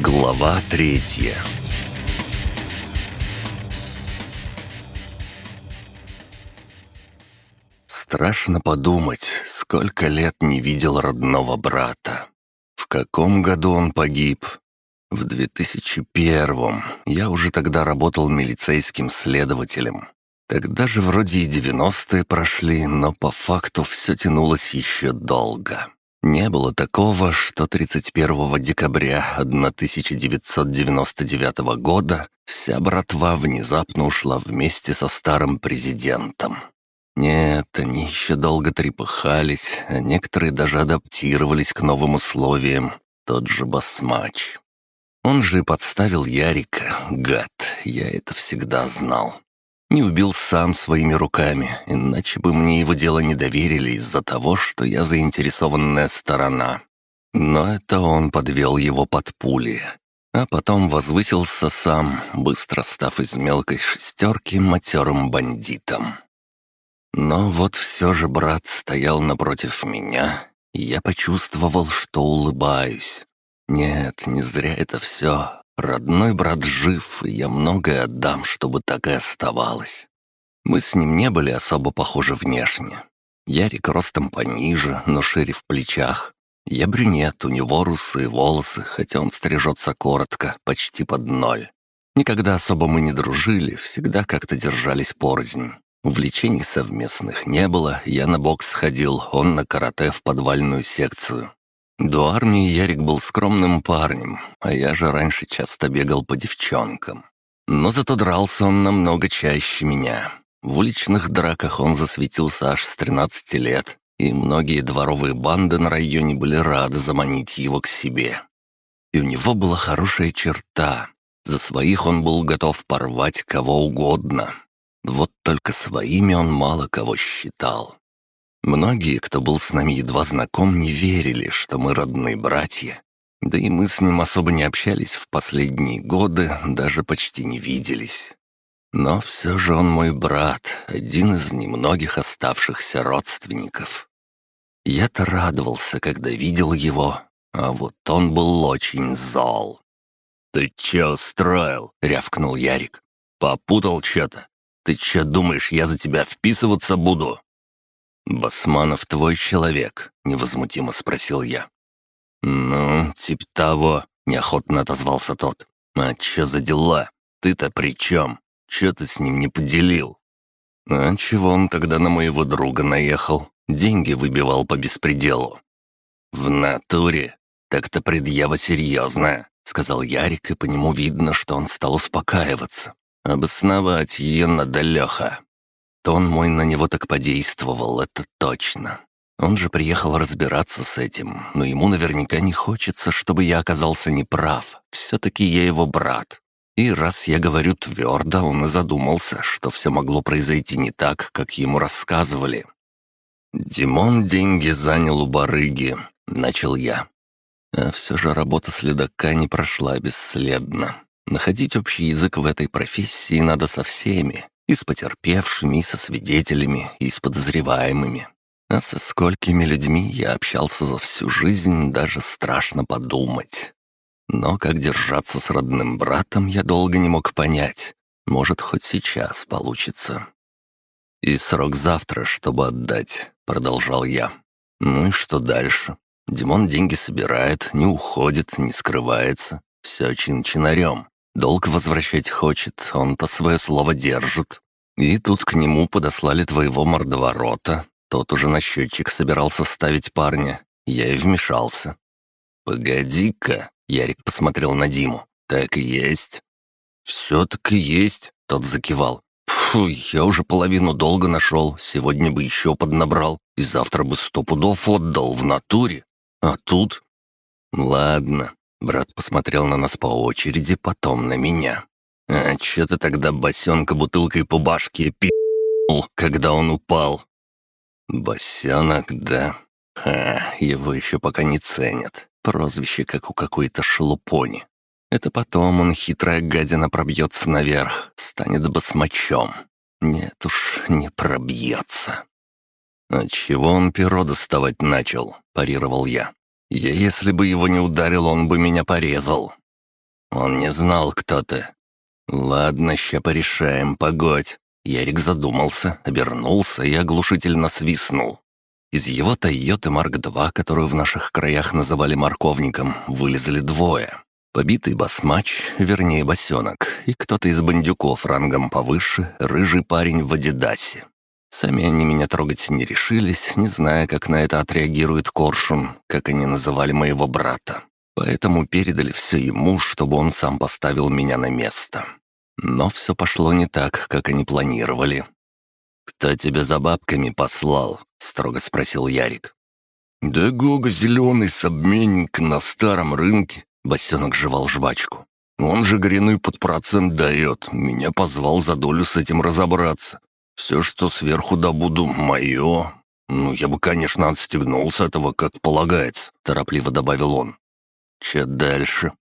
Глава третья Страшно подумать, сколько лет не видел родного брата. В каком году он погиб? В 2001-м. Я уже тогда работал милицейским следователем. Тогда же вроде и 90-е прошли, но по факту все тянулось еще долго. Не было такого, что 31 декабря 1999 года вся братва внезапно ушла вместе со старым президентом. Нет, они еще долго трепыхались, а некоторые даже адаптировались к новым условиям. Тот же басмач. Он же подставил Ярика, гад, я это всегда знал. Не убил сам своими руками, иначе бы мне его дело не доверили из-за того, что я заинтересованная сторона. Но это он подвел его под пули. А потом возвысился сам, быстро став из мелкой шестерки матерым бандитом. Но вот все же брат стоял напротив меня, и я почувствовал, что улыбаюсь. Нет, не зря это все. Родной брат жив, и я многое отдам, чтобы так и оставалось. Мы с ним не были особо похожи внешне. Ярик ростом пониже, но шире в плечах. Я брюнет, у него русые волосы, хотя он стрижется коротко, почти под ноль. Никогда особо мы не дружили, всегда как-то держались порознь. Увлечений совместных не было, я на бокс ходил, он на карате в подвальную секцию. До армии Ярик был скромным парнем, а я же раньше часто бегал по девчонкам. Но зато дрался он намного чаще меня. В уличных драках он засветился аж с 13 лет, и многие дворовые банды на районе были рады заманить его к себе. И у него была хорошая черта. За своих он был готов порвать кого угодно. Вот только своими он мало кого считал. Многие, кто был с нами едва знаком, не верили, что мы родные братья. Да и мы с ним особо не общались в последние годы, даже почти не виделись. Но все же он мой брат, один из немногих оставшихся родственников. Я-то радовался, когда видел его, а вот он был очень зол. «Ты че устроил?» — рявкнул Ярик. «Попутал что-то. Ты че думаешь, я за тебя вписываться буду?» «Басманов твой человек?» — невозмутимо спросил я. «Ну, типа того», — неохотно отозвался тот. «А чё за дела? Ты-то при чем? Чё ты с ним не поделил?» «А чего он тогда на моего друга наехал? Деньги выбивал по беспределу». «В натуре? Так-то предъява серьезная», — сказал Ярик, и по нему видно, что он стал успокаиваться. «Обосновать ее надо, Леха. Тон мой на него так подействовал, это точно. Он же приехал разбираться с этим, но ему наверняка не хочется, чтобы я оказался неправ. Все-таки я его брат. И раз я говорю твердо, он и задумался, что все могло произойти не так, как ему рассказывали. «Димон деньги занял у барыги», — начал я. А все же работа следака не прошла бесследно. Находить общий язык в этой профессии надо со всеми, и с потерпевшими, и со свидетелями, и с подозреваемыми. А со сколькими людьми я общался за всю жизнь, даже страшно подумать. Но как держаться с родным братом, я долго не мог понять. Может, хоть сейчас получится. «И срок завтра, чтобы отдать», — продолжал я. «Ну и что дальше? Димон деньги собирает, не уходит, не скрывается. Все чин-чинарем. Долг возвращать хочет, он-то свое слово держит. И тут к нему подослали твоего мордоворота. Тот уже на счетчик собирался ставить парня. Я и вмешался. «Погоди-ка», — Ярик посмотрел на Диму. «Так и есть». «Все так и есть», — тот закивал. «Фу, я уже половину долга нашел, сегодня бы еще поднабрал, и завтра бы сто пудов отдал в натуре. А тут...» «Ладно, Брат посмотрел на нас по очереди, потом на меня. «А чё ты тогда босенка бутылкой по башке пи***ул, когда он упал?» «Босенок, да. Ха, его еще пока не ценят. Прозвище, как у какой-то шелупони. Это потом он, хитрая гадина, пробьется наверх, станет басмачом. Нет уж, не пробьется». «А чего он перо доставать начал?» – парировал я. Я, если бы его не ударил, он бы меня порезал. Он не знал, кто ты. Ладно, ща порешаем, погодь. Ярик задумался, обернулся и оглушительно свистнул. Из его «Тойоты Марк-2», которую в наших краях называли «морковником», вылезли двое. Побитый басмач, вернее босенок, и кто-то из бандюков рангом повыше, рыжий парень в Адидасе. Сами они меня трогать не решились, не зная, как на это отреагирует Коршун, как они называли моего брата. Поэтому передали все ему, чтобы он сам поставил меня на место. Но все пошло не так, как они планировали. «Кто тебя за бабками послал?» — строго спросил Ярик. «Да Гога зеленый с обменник на старом рынке», — босенок жевал жвачку. «Он же гряны под процент дает. Меня позвал за долю с этим разобраться. Все, что сверху добуду, мое. Ну, я бы, конечно, отстегнул с этого, как полагается», — торопливо добавил он. «Че дальше?»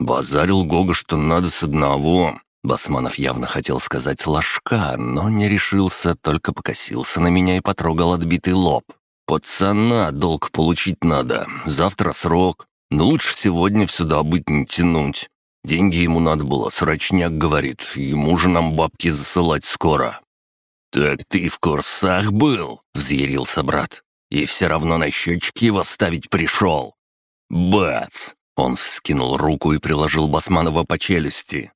«Базарил Гога, что надо с одного». Басманов явно хотел сказать «ложка», но не решился, только покосился на меня и потрогал отбитый лоб. «Пацана долг получить надо. Завтра срок. Но лучше сегодня сюда быть не тянуть. Деньги ему надо было, срочняк говорит. Ему же нам бабки засылать скоро. «Так ты в курсах был?» — взъярился брат. «И все равно на счетчики его ставить пришел». «Бац!» — он вскинул руку и приложил Басманова по челюсти.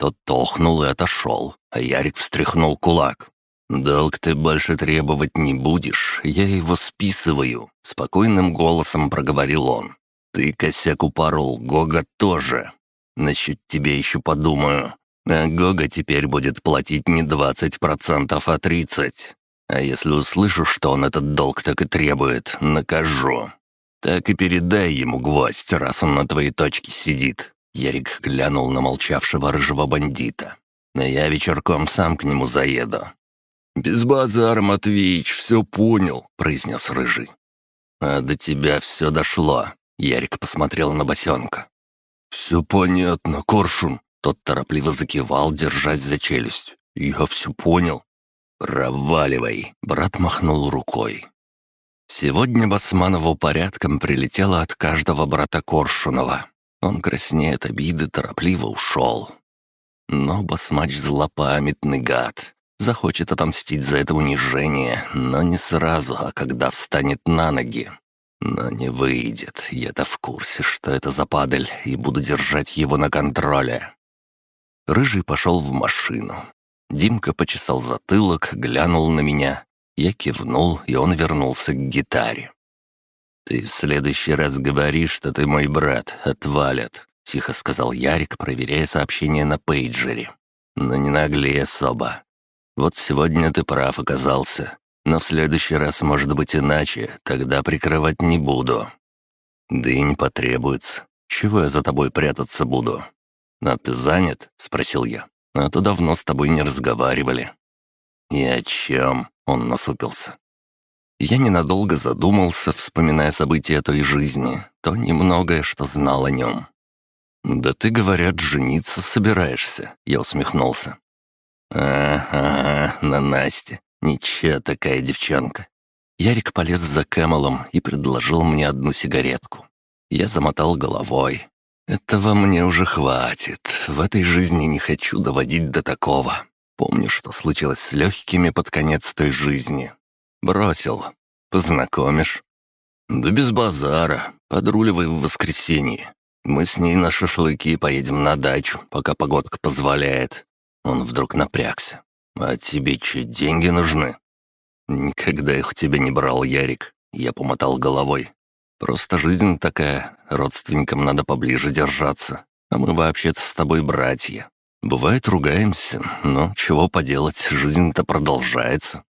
Тот тохнул и отошел, а Ярик встряхнул кулак. «Долг ты больше требовать не будешь, я его списываю», — спокойным голосом проговорил он. «Ты косяк упорол, Гога тоже. Насчет тебя еще подумаю. А Гога теперь будет платить не 20%, а 30%. А если услышу, что он этот долг так и требует, накажу. Так и передай ему гвоздь, раз он на твоей точке сидит». Ярик глянул на молчавшего рыжего бандита. «Но я вечерком сам к нему заеду». «Без базара, Матвеич, все понял», — произнес рыжий. «А до тебя все дошло», — Ярик посмотрел на босенка. «Все понятно, Коршун», тот торопливо закивал, держась за челюсть. «Я все понял». «Проваливай!» — брат махнул рукой. Сегодня Басманову порядком прилетело от каждого брата Коршунова. Он краснеет обиды, торопливо ушел. Но Басмач злопамятный гад. Захочет отомстить за это унижение, но не сразу, а когда встанет на ноги. Но не выйдет, я-то в курсе, что это за падаль, и буду держать его на контроле. Рыжий пошел в машину. Димка почесал затылок, глянул на меня. Я кивнул, и он вернулся к гитаре. «Ты в следующий раз говоришь, что ты мой брат, отвалят», — тихо сказал Ярик, проверяя сообщение на пейджере. «Но не наглей особо. Вот сегодня ты прав оказался, но в следующий раз может быть иначе, тогда прикрывать не буду». «Да и не потребуется. Чего я за тобой прятаться буду? «А ты занят?» — спросил я. «А то давно с тобой не разговаривали». «И о чем?» — он насупился. Я ненадолго задумался, вспоминая события той жизни, то немногое, что знал о нем. «Да ты, говорят, жениться собираешься», — я усмехнулся. «Ага, на Насте. Ничего такая девчонка». Ярик полез за Кэмелом и предложил мне одну сигаретку. Я замотал головой. Этого мне уже хватит. В этой жизни не хочу доводить до такого. Помню, что случилось с легкими под конец той жизни. Бросил. Познакомишь? Да без базара. Подруливай в воскресенье. Мы с ней на шашлыки поедем на дачу, пока погодка позволяет. Он вдруг напрягся. А тебе че, деньги нужны? Никогда их у тебя не брал, Ярик. Я помотал головой. Просто жизнь такая, родственникам надо поближе держаться. А мы вообще-то с тобой братья. Бывает, ругаемся, но чего поделать, жизнь-то продолжается».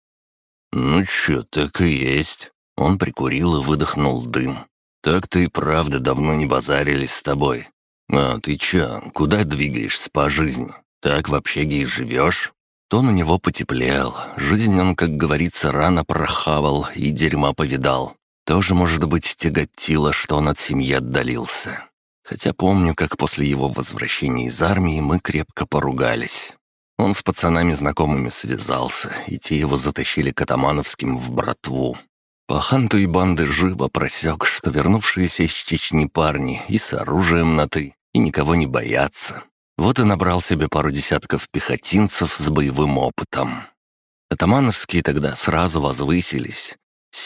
«Ну чё, так и есть». Он прикурил и выдохнул дым. «Так-то и правда давно не базарились с тобой. А ты чё, куда двигаешься по жизни? Так в общаге и живёшь?» Тон у него потеплел. Жизнь он, как говорится, рано прохавал и дерьма повидал. Тоже, может быть, тяготило, что он от семьи отдалился. Хотя помню, как после его возвращения из армии мы крепко поругались. Он с пацанами знакомыми связался, и те его затащили к Атамановским в братву. По ханту и банды живо просек, что вернувшиеся из Чечни парни и с оружием на «ты», и никого не бояться. Вот и набрал себе пару десятков пехотинцев с боевым опытом. Атамановские тогда сразу возвысились.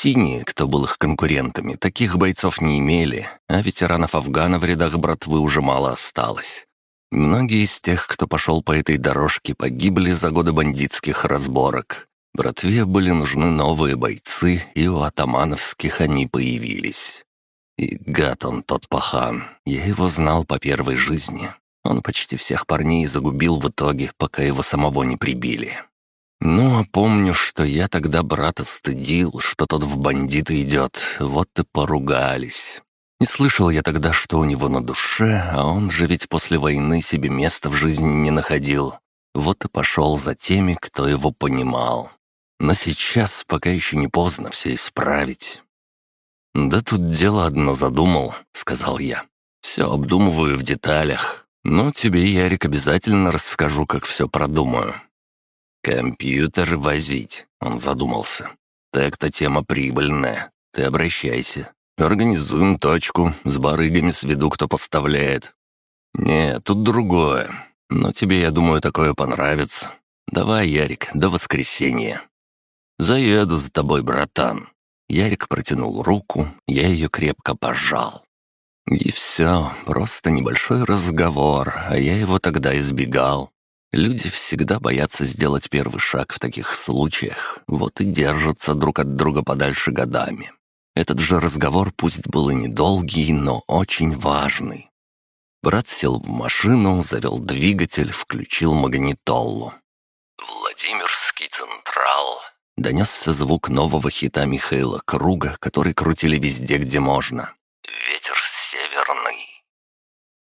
Синие, кто был их конкурентами, таких бойцов не имели, а ветеранов Афгана в рядах братвы уже мало осталось. Многие из тех, кто пошел по этой дорожке, погибли за годы бандитских разборок. Братве были нужны новые бойцы, и у атамановских они появились. И гад он тот пахан, я его знал по первой жизни. Он почти всех парней загубил в итоге, пока его самого не прибили. Ну, а помню, что я тогда брата стыдил, что тот в бандиты идет, вот и поругались. Не слышал я тогда, что у него на душе, а он же ведь после войны себе места в жизни не находил. Вот и пошел за теми, кто его понимал. Но сейчас, пока еще не поздно все исправить. «Да тут дело одно задумал», — сказал я. «Все обдумываю в деталях. Ну, тебе, Ярик, обязательно расскажу, как все продумаю». «Компьютер возить», — он задумался. «Так-то тема прибыльная. Ты обращайся. Организуем точку, с барыгами сведу, кто поставляет. Не, тут другое. Но тебе, я думаю, такое понравится. Давай, Ярик, до воскресенья. Заеду за тобой, братан. Ярик протянул руку, я ее крепко пожал. И все, просто небольшой разговор, а я его тогда избегал. Люди всегда боятся сделать первый шаг в таких случаях, вот и держатся друг от друга подальше годами. Этот же разговор пусть был и недолгий, но очень важный. Брат сел в машину, завел двигатель, включил магнитолу. «Владимирский Централ», Донесся звук нового хита Михаила Круга, который крутили везде, где можно. «Ветер северный».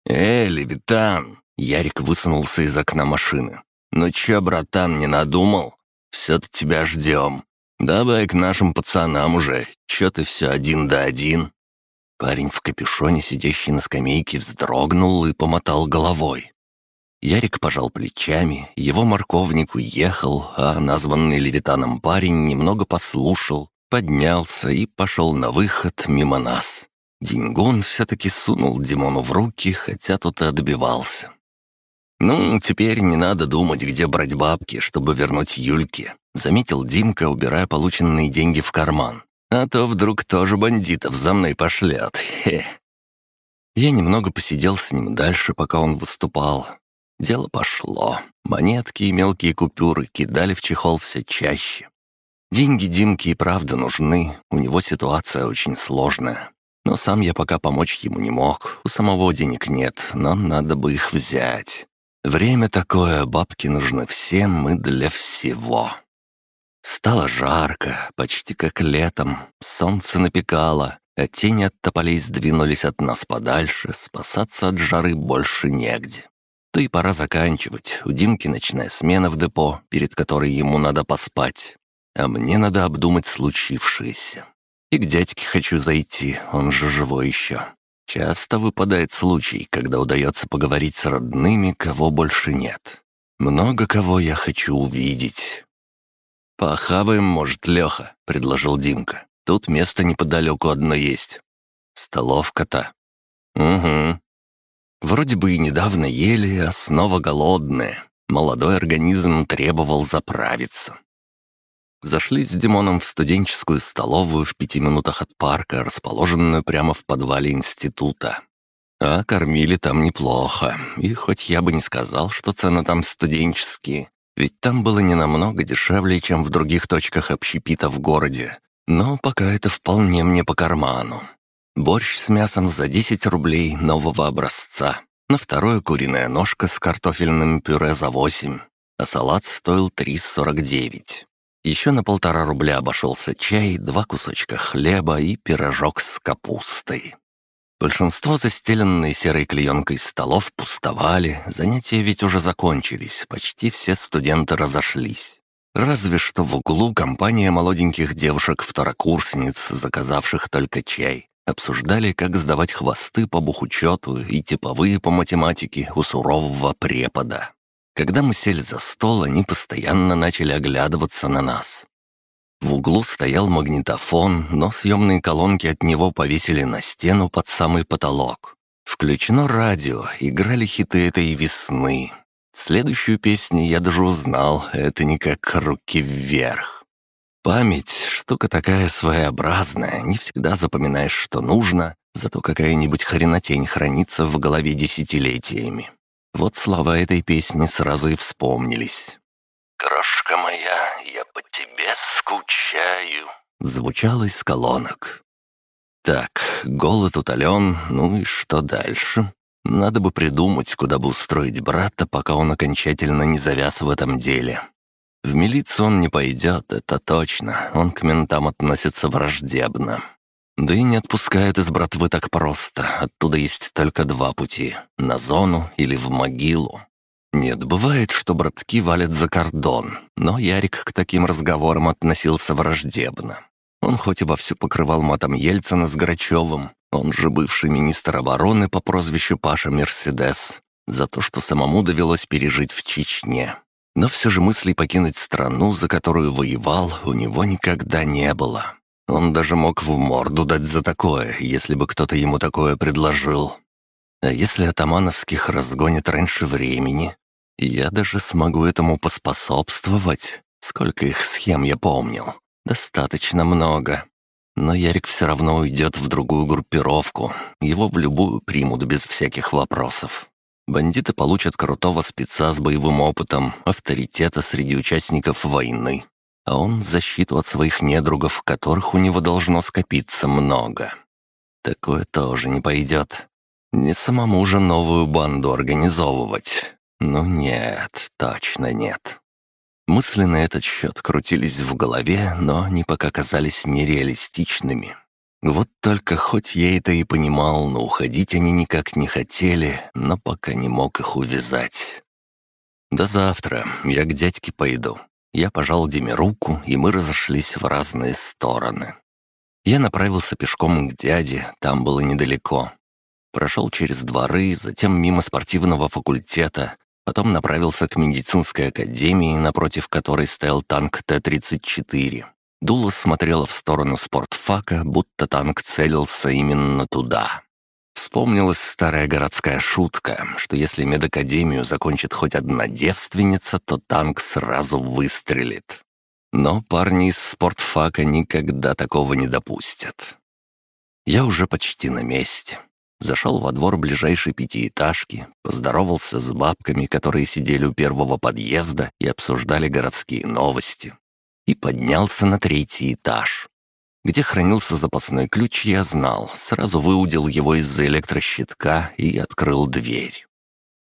«Эй, Левитан!» Ярик высунулся из окна машины. «Ну чё, братан, не надумал? Всё-то тебя ждём. Давай к нашим пацанам уже. Чё ты всё один да один?» Парень в капюшоне, сидящий на скамейке, вздрогнул и помотал головой. Ярик пожал плечами, его морковник уехал, а названный Левитаном парень немного послушал, поднялся и пошел на выход мимо нас. Деньгун все-таки сунул Димону в руки, хотя тот и отбивался. «Ну, теперь не надо думать, где брать бабки, чтобы вернуть Юльке», — заметил Димка, убирая полученные деньги в карман. «А то вдруг тоже бандитов за мной пошлет. Хе». Я немного посидел с ним дальше, пока он выступал, Дело пошло. Монетки и мелкие купюры кидали в чехол все чаще. Деньги Димке и правда нужны, у него ситуация очень сложная. Но сам я пока помочь ему не мог, у самого денег нет, но надо бы их взять. Время такое, бабки нужны всем и для всего. Стало жарко, почти как летом, солнце напекало, а тени от тополей сдвинулись от нас подальше, спасаться от жары больше негде. Да и пора заканчивать. У Димки ночная смена в депо, перед которой ему надо поспать. А мне надо обдумать случившееся. И к дядьке хочу зайти, он же живой еще. Часто выпадает случай, когда удается поговорить с родными, кого больше нет. Много кого я хочу увидеть. «Похаваем, может, Леха», — предложил Димка. «Тут место неподалеку одно есть. Столовка-то». «Угу», Вроде бы и недавно ели, а снова голодные. Молодой организм требовал заправиться. Зашли с Димоном в студенческую столовую в пяти минутах от парка, расположенную прямо в подвале института. А кормили там неплохо, и хоть я бы не сказал, что цены там студенческие, ведь там было не намного дешевле, чем в других точках общепита в городе, но пока это вполне мне по карману. Борщ с мясом за 10 рублей нового образца. На второе куриная ножка с картофельным пюре за 8, а салат стоил 3,49. Еще на полтора рубля обошелся чай, два кусочка хлеба и пирожок с капустой. Большинство застеленные серой клеенкой столов пустовали, занятия ведь уже закончились, почти все студенты разошлись. Разве что в углу компания молоденьких девушек-второкурсниц, заказавших только чай, Обсуждали, как сдавать хвосты по бухучету и типовые по математике у сурового препода. Когда мы сели за стол, они постоянно начали оглядываться на нас. В углу стоял магнитофон, но съемные колонки от него повесили на стену под самый потолок. Включено радио, играли хиты этой весны. Следующую песню я даже узнал, это не как «Руки вверх». Память — штука такая своеобразная, не всегда запоминаешь, что нужно, зато какая-нибудь хренотень хранится в голове десятилетиями. Вот слова этой песни сразу и вспомнились. «Крошка моя, я по тебе скучаю», — звучало из колонок. Так, голод утолен, ну и что дальше? Надо бы придумать, куда бы устроить брата, пока он окончательно не завяз в этом деле. В милицию он не пойдет, это точно, он к ментам относится враждебно. Да и не отпускают из братвы так просто, оттуда есть только два пути — на зону или в могилу. Нет, бывает, что братки валят за кордон, но Ярик к таким разговорам относился враждебно. Он хоть и вовсю покрывал матом Ельцина с Грачевым, он же бывший министр обороны по прозвищу Паша Мерседес, за то, что самому довелось пережить в Чечне. Но все же мыслей покинуть страну, за которую воевал, у него никогда не было. Он даже мог в морду дать за такое, если бы кто-то ему такое предложил. А если атамановских разгонят раньше времени, я даже смогу этому поспособствовать. Сколько их схем я помнил. Достаточно много. Но Ярик все равно уйдет в другую группировку. Его в любую примут без всяких вопросов. Бандиты получат крутого спеца с боевым опытом, авторитета среди участников войны. А он защиту от своих недругов, которых у него должно скопиться много. Такое тоже не пойдет. Не самому же новую банду организовывать. Ну нет, точно нет. Мысли на этот счет крутились в голове, но они пока казались нереалистичными. Вот только хоть я это и понимал, но уходить они никак не хотели, но пока не мог их увязать. «До завтра. Я к дядьке пойду». Я пожал Диме руку, и мы разошлись в разные стороны. Я направился пешком к дяде, там было недалеко. Прошел через дворы, затем мимо спортивного факультета, Потом направился к медицинской академии, напротив которой стоял танк Т-34. Дула смотрела в сторону спортфака, будто танк целился именно туда. Вспомнилась старая городская шутка, что если медакадемию закончит хоть одна девственница, то танк сразу выстрелит. Но парни из спортфака никогда такого не допустят. Я уже почти на месте. Зашел во двор ближайшей пятиэтажки, поздоровался с бабками, которые сидели у первого подъезда и обсуждали городские новости. И поднялся на третий этаж. Где хранился запасной ключ, я знал, сразу выудил его из-за электрощитка и открыл дверь.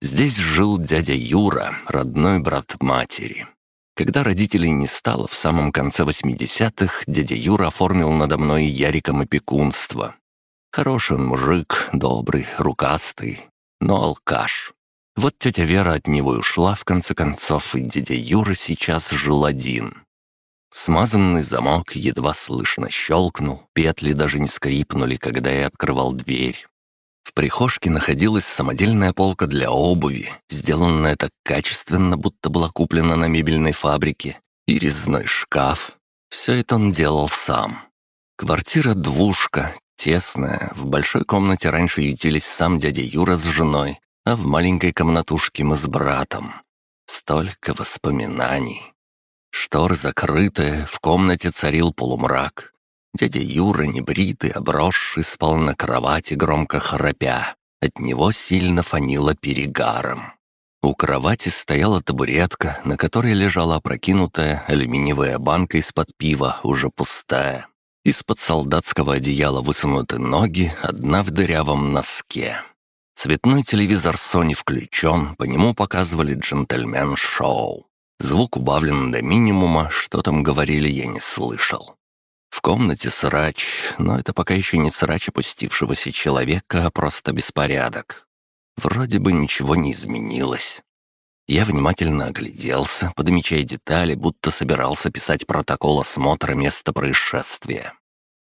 Здесь жил дядя Юра, родной брат матери. Когда родителей не стало в самом конце 80-х, дядя Юра оформил надо мной Яриком опекунство, Хороший он мужик, добрый, рукастый, но алкаш. Вот тетя Вера от него ушла, в конце концов, и дядя Юра сейчас жил один. Смазанный замок едва слышно щелкнул, петли даже не скрипнули, когда я открывал дверь. В прихожке находилась самодельная полка для обуви, сделанная так качественно, будто была куплена на мебельной фабрике, и резной шкаф. Все это он делал сам. Квартира-двушка, Тесная, в большой комнате раньше ютились сам дядя Юра с женой, а в маленькой комнатушке мы с братом. Столько воспоминаний. Шторы закрыты, в комнате царил полумрак. Дядя Юра, небритый, обросший, спал на кровати, громко храпя. От него сильно фанило перегаром. У кровати стояла табуретка, на которой лежала опрокинутая алюминиевая банка из-под пива, уже пустая. Из-под солдатского одеяла высунуты ноги, одна в дырявом носке. Цветной телевизор Sony включен, по нему показывали джентльмен-шоу. Звук убавлен до минимума, что там говорили, я не слышал. В комнате срач, но это пока еще не срач опустившегося человека, а просто беспорядок. Вроде бы ничего не изменилось. Я внимательно огляделся, подмечая детали, будто собирался писать протокол осмотра места происшествия.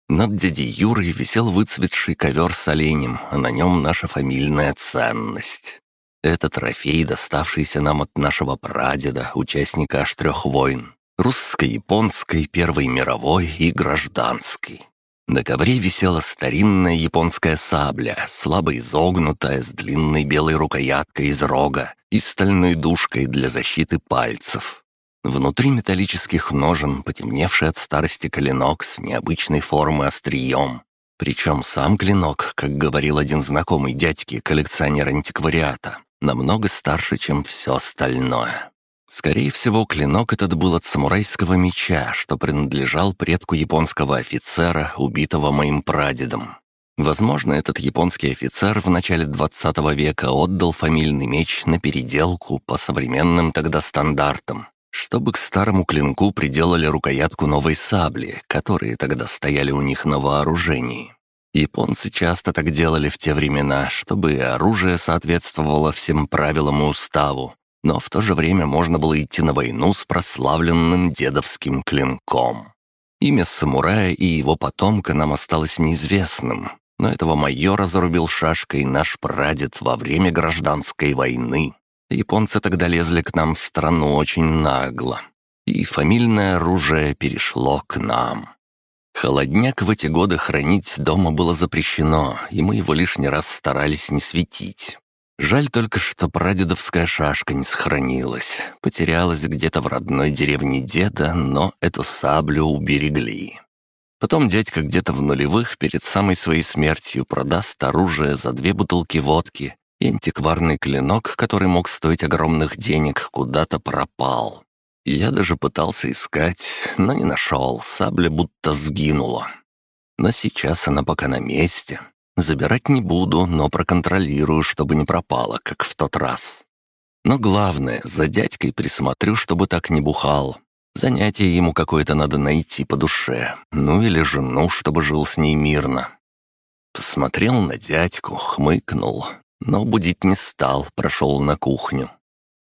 Над дядей Юрой висел выцветший ковер с оленем, а на нем наша фамильная ценность. Это трофей, доставшийся нам от нашего прадеда, участника аж трех войн. Русско-японской, Первой мировой и гражданской. На ковре висела старинная японская сабля, слабо изогнутая, с длинной белой рукояткой из рога и стальной дужкой для защиты пальцев. Внутри металлических ножен потемневший от старости клинок с необычной формы острием. Причем сам клинок, как говорил один знакомый дядьки, коллекционер антиквариата, намного старше, чем все остальное. Скорее всего, клинок этот был от самурайского меча, что принадлежал предку японского офицера, убитого моим прадедом. Возможно, этот японский офицер в начале 20 века отдал фамильный меч на переделку по современным тогда стандартам, чтобы к старому клинку приделали рукоятку новой сабли, которые тогда стояли у них на вооружении. Японцы часто так делали в те времена, чтобы оружие соответствовало всем правилам и уставу, но в то же время можно было идти на войну с прославленным дедовским клинком. Имя самурая и его потомка нам осталось неизвестным, но этого майора зарубил шашкой наш прадед во время гражданской войны. Японцы тогда лезли к нам в страну очень нагло, и фамильное оружие перешло к нам. Холодняк в эти годы хранить дома было запрещено, и мы его лишний раз старались не светить. Жаль только, что прадедовская шашка не сохранилась. Потерялась где-то в родной деревне деда, но эту саблю уберегли. Потом дядька где-то в нулевых перед самой своей смертью продаст оружие за две бутылки водки, и антикварный клинок, который мог стоить огромных денег, куда-то пропал. Я даже пытался искать, но не нашел, сабля будто сгинула. Но сейчас она пока на месте, Забирать не буду, но проконтролирую, чтобы не пропало, как в тот раз. Но главное, за дядькой присмотрю, чтобы так не бухал. Занятие ему какое-то надо найти по душе. Ну или жену, чтобы жил с ней мирно. Посмотрел на дядьку, хмыкнул, но будить не стал, прошел на кухню.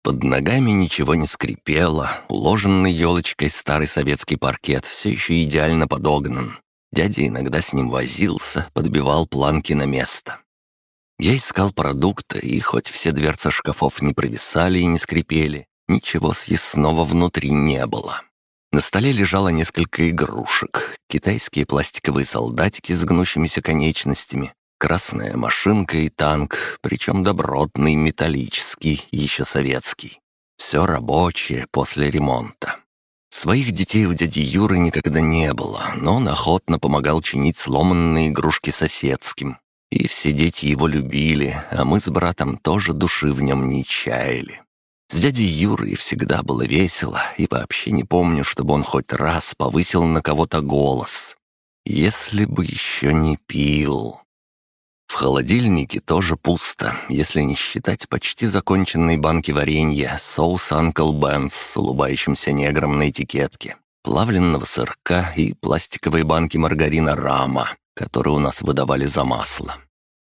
Под ногами ничего не скрипело, уложенный елочкой старый советский паркет все еще идеально подогнан. Дядя иногда с ним возился, подбивал планки на место. Я искал продукты, и хоть все дверцы шкафов не провисали и не скрипели, ничего съестного внутри не было. На столе лежало несколько игрушек, китайские пластиковые солдатики с гнущимися конечностями, красная машинка и танк, причем добротный, металлический, еще советский. Все рабочее после ремонта. Своих детей у дяди Юры никогда не было, но он охотно помогал чинить сломанные игрушки соседским. И все дети его любили, а мы с братом тоже души в нем не чаяли. С дядей Юрой всегда было весело, и вообще не помню, чтобы он хоть раз повысил на кого-то голос. Если бы еще не пил. В холодильнике тоже пусто, если не считать почти законченной банки варенья, соус Uncle Ben's с улыбающимся негром на этикетке, плавленного сырка и пластиковые банки маргарина Рама, которые у нас выдавали за масло.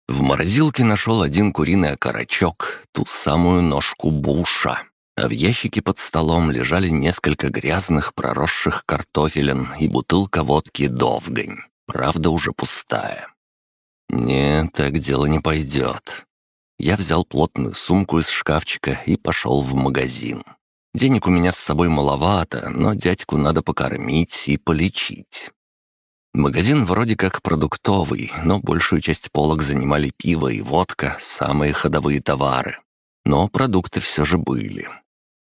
В морозилке нашел один куриный окорочок, ту самую ножку буша. А в ящике под столом лежали несколько грязных проросших картофелин и бутылка водки «Довгань», правда уже пустая. «Нет, так дело не пойдет». Я взял плотную сумку из шкафчика и пошел в магазин. Денег у меня с собой маловато, но дядьку надо покормить и полечить. Магазин вроде как продуктовый, но большую часть полок занимали пиво и водка, самые ходовые товары. Но продукты все же были.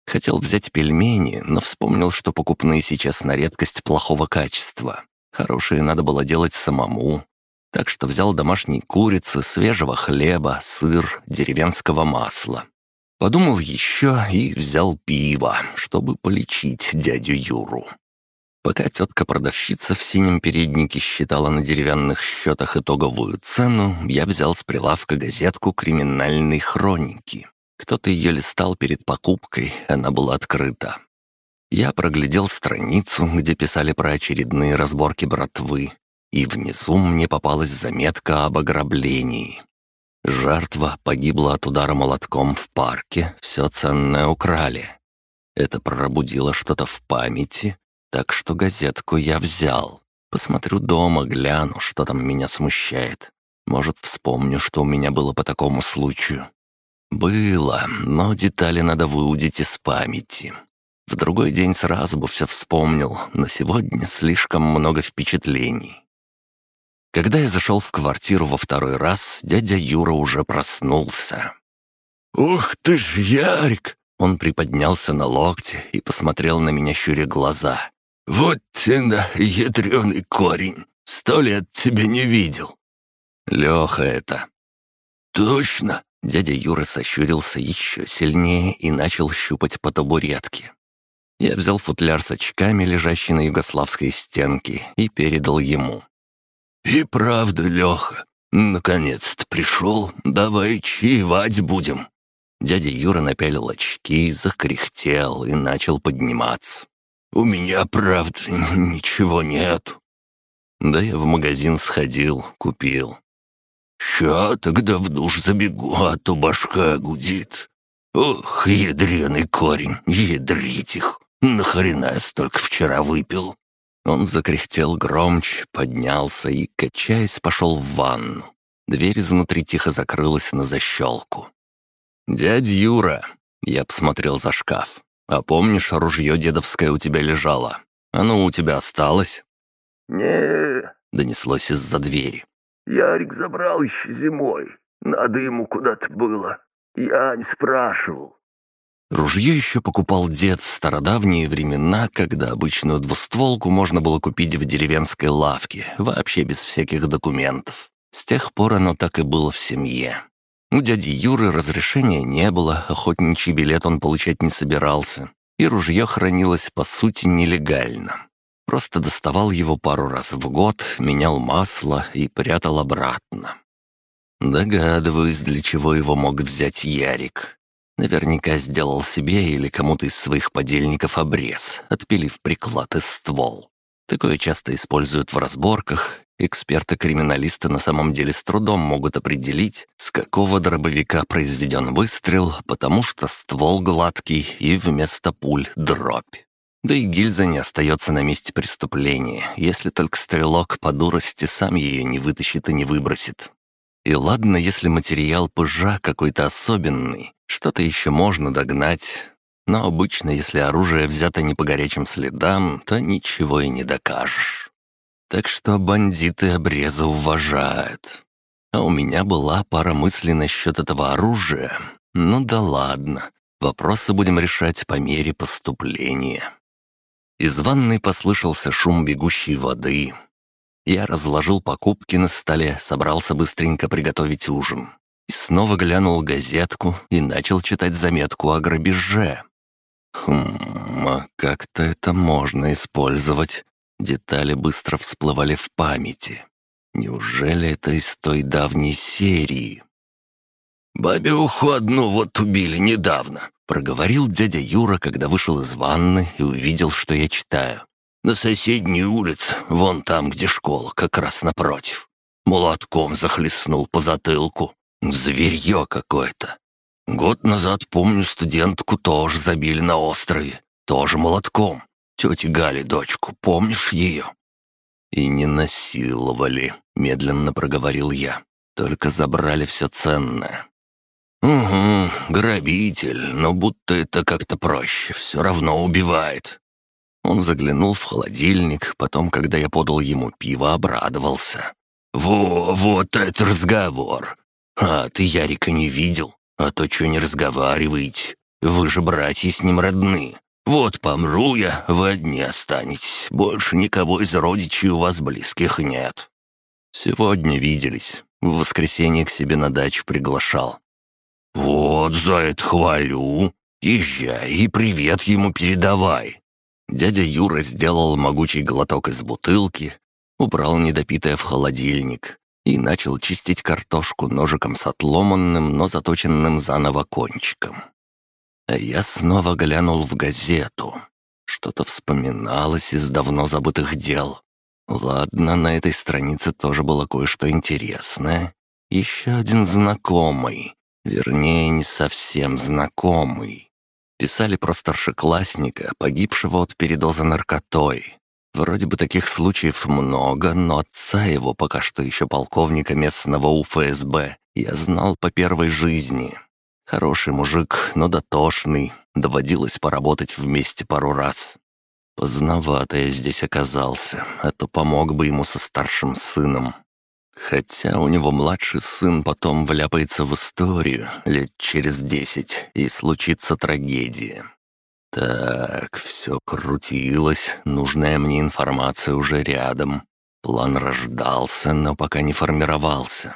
Хотел взять пельмени, но вспомнил, что покупные сейчас на редкость плохого качества. Хорошие надо было делать самому, так что взял домашней курицы, свежего хлеба, сыр, деревенского масла. Подумал еще и взял пиво, чтобы полечить дядю Юру. Пока тетка-продавщица в синем переднике считала на деревянных счетах итоговую цену, я взял с прилавка газетку криминальной хроники. Кто-то ее листал перед покупкой, она была открыта. Я проглядел страницу, где писали про очередные разборки братвы, и внизу мне попалась заметка об ограблении. Жертва погибла от удара молотком в парке, все ценное украли. Это пробудило что-то в памяти, так что газетку я взял. Посмотрю дома, гляну, что там меня смущает. Может, вспомню, что у меня было по такому случаю. Было, но детали надо выудить из памяти. В другой день сразу бы все вспомнил, но сегодня слишком много впечатлений. Когда я зашел в квартиру во второй раз, дядя Юра уже проснулся. «Ух ты ж, Ярик!» Он приподнялся на локте и посмотрел на меня, щуря глаза. «Вот тена, ядреный корень! Сто лет тебя не видел!» «Леха это!» «Точно!» Дядя Юра сощурился еще сильнее и начал щупать по табуретке. Я взял футляр с очками, лежащий на югославской стенке, и передал ему. «И правда, Леха, наконец-то пришел, давай чаевать будем». Дядя Юра напялил очки, закряхтел и начал подниматься. «У меня, правда, ничего нет». «Да я в магазин сходил, купил». «Ща тогда в душ забегу, а то башка гудит. Ох, ядреный корень, ядрить их. Нахрена я столько вчера выпил?» Он закряхтел громче, поднялся и, качаясь, пошел в ванну. Дверь изнутри тихо закрылась на защелку. «Дядь Юра!» — я посмотрел за шкаф. «А помнишь, ружье дедовское у тебя лежало? Оно у тебя осталось?» не донеслось из-за двери. Ярик забрал еще зимой. Надо ему куда-то было. Я не спрашивал». Ружье еще покупал дед в стародавние времена, когда обычную двустволку можно было купить в деревенской лавке, вообще без всяких документов. С тех пор оно так и было в семье. У дяди Юры разрешения не было, охотничий билет он получать не собирался, и ружье хранилось, по сути, нелегально. Просто доставал его пару раз в год, менял масло и прятал обратно. Догадываюсь, для чего его мог взять Ярик. Наверняка сделал себе или кому-то из своих подельников обрез, отпилив приклад и ствол. Такое часто используют в разборках. Эксперты-криминалисты на самом деле с трудом могут определить, с какого дробовика произведен выстрел, потому что ствол гладкий и вместо пуль дробь. Да и гильза не остается на месте преступления, если только стрелок по дурости сам ее не вытащит и не выбросит. И ладно, если материал пыжа какой-то особенный, что-то еще можно догнать. Но обычно, если оружие взято не по горячим следам, то ничего и не докажешь. Так что бандиты обреза уважают. А у меня была пара мыслей насчет этого оружия. Ну да ладно, вопросы будем решать по мере поступления. Из ванной послышался шум бегущей воды. Я разложил покупки на столе, собрался быстренько приготовить ужин. И снова глянул газетку и начал читать заметку о грабеже. Хм, а как-то это можно использовать. Детали быстро всплывали в памяти. Неужели это из той давней серии? «Бабюху одну вот убили недавно», — проговорил дядя Юра, когда вышел из ванны и увидел, что я читаю. «На соседней улице, вон там, где школа, как раз напротив. Молотком захлестнул по затылку. Зверье какое-то. Год назад, помню, студентку тоже забили на острове. Тоже молотком. Тети Гали дочку, помнишь ее?» «И не насиловали», — медленно проговорил я. «Только забрали все ценное. «Угу, грабитель, но будто это как-то проще, все равно убивает». Он заглянул в холодильник, потом, когда я подал ему пиво, обрадовался. «Во, вот это разговор! А ты Ярика не видел? А то что не разговариваете? Вы же братья с ним родные. Вот помру я, вы одни останетесь. Больше никого из родичей у вас близких нет». «Сегодня виделись. В воскресенье к себе на дачу приглашал. «Вот за это хвалю. Езжай и привет ему передавай». Дядя Юра сделал могучий глоток из бутылки, убрал недопитое в холодильник и начал чистить картошку ножиком с отломанным, но заточенным заново кончиком. А я снова глянул в газету. Что-то вспоминалось из давно забытых дел. Ладно, на этой странице тоже было кое-что интересное. Еще один знакомый. Вернее, не совсем знакомый. Писали про старшеклассника, погибшего от передоза наркотой. Вроде бы таких случаев много, но отца его, пока что еще полковника местного УФСБ, я знал по первой жизни. Хороший мужик, но дотошный. Доводилось поработать вместе пару раз. Поздновато я здесь оказался, а то помог бы ему со старшим сыном. Хотя у него младший сын потом вляпается в историю лет через десять, и случится трагедия. Так, все крутилось, нужная мне информация уже рядом. План рождался, но пока не формировался.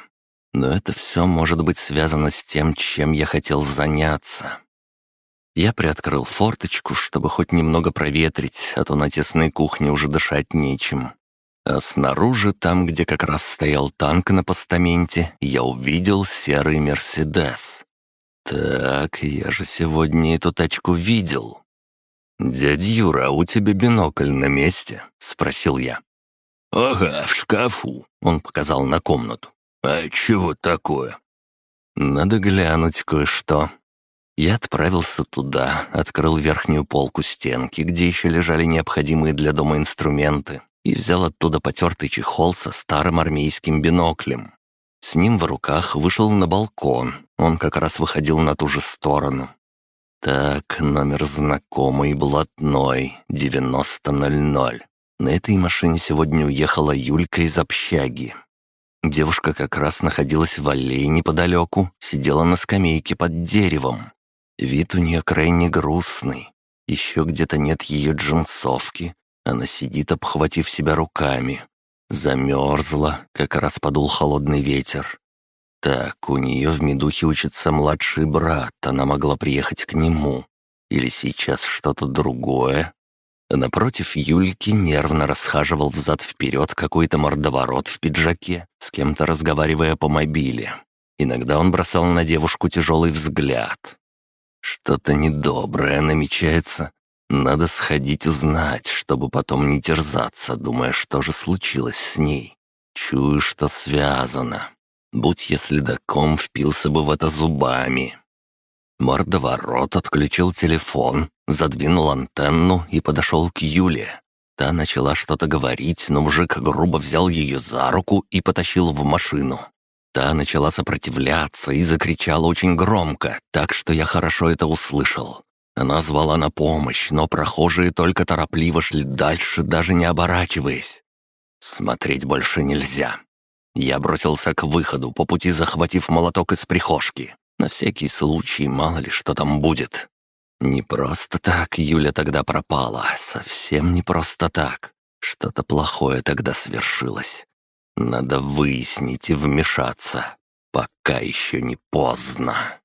Но это все может быть связано с тем, чем я хотел заняться. Я приоткрыл форточку, чтобы хоть немного проветрить, а то на тесной кухне уже дышать нечем. А снаружи, там, где как раз стоял танк на постаменте, я увидел серый «Мерседес». Так, я же сегодня эту тачку видел. «Дядь Юра, а у тебя бинокль на месте?» — спросил я. «Ага, в шкафу», — он показал на комнату. «А чего такое?» «Надо глянуть кое-что». Я отправился туда, открыл верхнюю полку стенки, где еще лежали необходимые для дома инструменты, и взял оттуда потертый чехол со старым армейским биноклем. С ним в руках вышел на балкон, он как раз выходил на ту же сторону. Так, номер знакомый, блатной, 9000. На этой машине сегодня уехала Юлька из общаги. Девушка как раз находилась в аллее неподалеку, сидела на скамейке под деревом. Вид у нее крайне грустный. Еще где-то нет ее джинсовки. Она сидит, обхватив себя руками. Замерзла, как раз подул холодный ветер. Так, у нее в медухе учится младший брат, она могла приехать к нему. Или сейчас что-то другое? напротив Юльки нервно расхаживал взад-вперед какой-то мордоворот в пиджаке, с кем-то разговаривая по мобиле. Иногда он бросал на девушку тяжелый взгляд. Что-то недоброе намечается. Надо сходить узнать, чтобы потом не терзаться, думая, что же случилось с ней. Чую, что связано. Будь я следаком, впился бы в это зубами. Мордоворот отключил телефон, задвинул антенну и подошел к Юле. Та начала что-то говорить, но мужик грубо взял ее за руку и потащил в машину. Та начала сопротивляться и закричала очень громко, так что я хорошо это услышал. Она звала на помощь, но прохожие только торопливо шли дальше, даже не оборачиваясь. Смотреть больше нельзя. Я бросился к выходу, по пути захватив молоток из прихожки. На всякий случай, мало ли что там будет. Не просто так Юля тогда пропала, совсем не просто так. Что-то плохое тогда свершилось. Надо выяснить и вмешаться, пока еще не поздно.